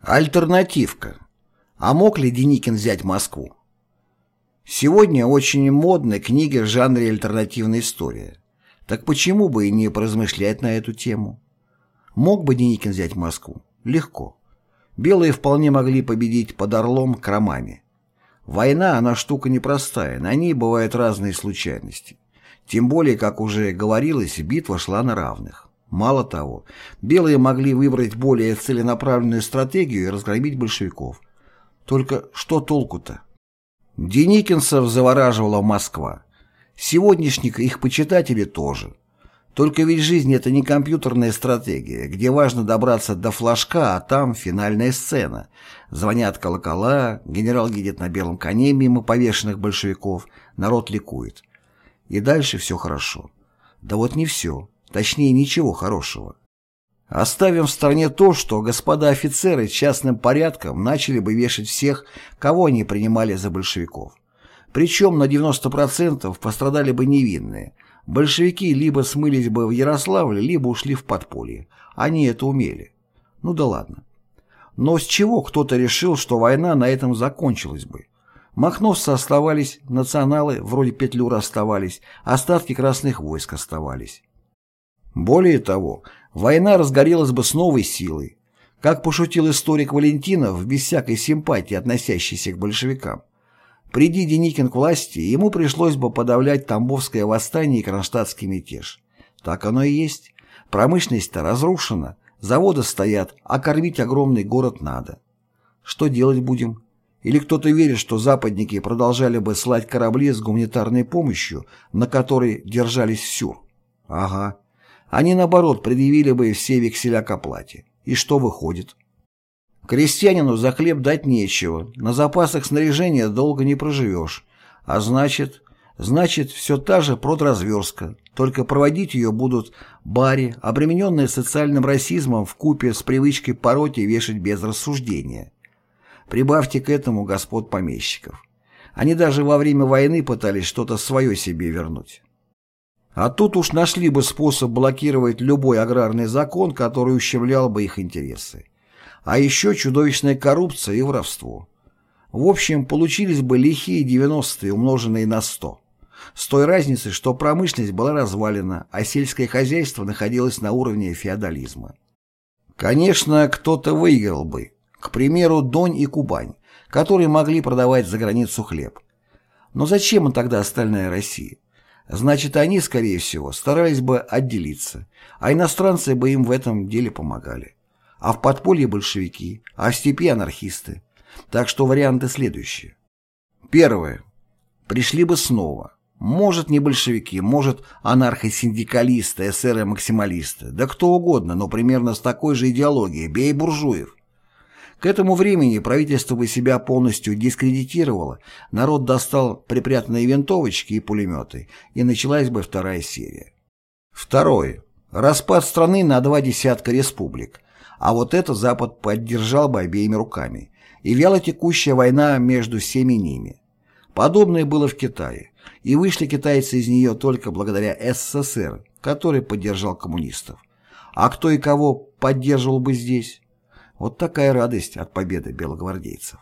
Альтернативка. А мог ли Деникин взять Москву? Сегодня очень модны книги в жанре альтернативная история. Так почему бы и не поразмышлять на эту тему? Мог бы Деникин взять Москву? Легко. Белые вполне могли победить под Орлом кромами. Война, она штука непростая, на ней бывают разные случайности. Тем более, как уже говорилось, битва шла на равных. Мало того, белые могли выбрать более целенаправленную стратегию и разгромить большевиков. Только что толку-то? Деникинцев завораживала Москва. Сегодняшних их почитатели тоже. Только ведь жизнь это не компьютерная стратегия, где важно добраться до флажка, а там финальная сцена. Звонят колокола, генерал едет на белом коне мимо повешенных большевиков, народ ликует. И дальше все хорошо. Да вот не все, точнее ничего хорошего. Оставим в стороне то, что господа офицеры частным порядком начали бы вешать всех, кого они принимали за большевиков. Причем на 90% пострадали бы невинные. Большевики либо смылись бы в Ярославле, либо ушли в подполье. Они это умели. Ну да ладно. Но с чего кто-то решил, что война на этом закончилась бы? Махновцы оставались, националы вроде Петлюра оставались, остатки красных войск оставались. Более того, война разгорелась бы с новой силой. Как пошутил историк Валентинов, без всякой симпатии, относящейся к большевикам. Приди Деникин к власти, ему пришлось бы подавлять Тамбовское восстание и Кронштадтский мятеж. Так оно и есть. Промышленность-то разрушена, заводы стоят, а кормить огромный город надо. Что делать будем? Или кто-то верит, что западники продолжали бы слать корабли с гуманитарной помощью, на которой держались Сюр? Ага. Они, наоборот, предъявили бы все векселя к оплате. И что выходит? Крестьянину за хлеб дать нечего, на запасах снаряжения долго не проживешь. А значит, значит, все та же продразверстка, только проводить ее будут бари, обремененные социальным расизмом в купе с привычкой пороть и вешать без рассуждения. Прибавьте к этому господ помещиков. Они даже во время войны пытались что-то свое себе вернуть. А тут уж нашли бы способ блокировать любой аграрный закон, который ущемлял бы их интересы. А еще чудовищная коррупция и воровство. В общем, получились бы лихие 90-е, умноженные на 100. С той разницей, что промышленность была развалена, а сельское хозяйство находилось на уровне феодализма. Конечно, кто-то выиграл бы. К примеру, Донь и Кубань, которые могли продавать за границу хлеб. Но зачем им тогда остальная Россия? Значит, они, скорее всего, старались бы отделиться, а иностранцы бы им в этом деле помогали. А в подполье большевики, а в степи анархисты. Так что варианты следующие. Первое. Пришли бы снова. Может, не большевики, может, анархосиндикалисты, эсеры-максималисты, да кто угодно, но примерно с такой же идеологией, бей буржуев. К этому времени правительство бы себя полностью дискредитировало, народ достал припрятанные винтовочки и пулеметы, и началась бы вторая серия. Второе. Распад страны на два десятка республик. А вот это Запад поддержал бы обеими руками. И вяло текущая война между всеми ними. Подобное было в Китае. И вышли китайцы из нее только благодаря СССР, который поддержал коммунистов. А кто и кого поддерживал бы здесь? Вот такая радость от победы белогвардейцев.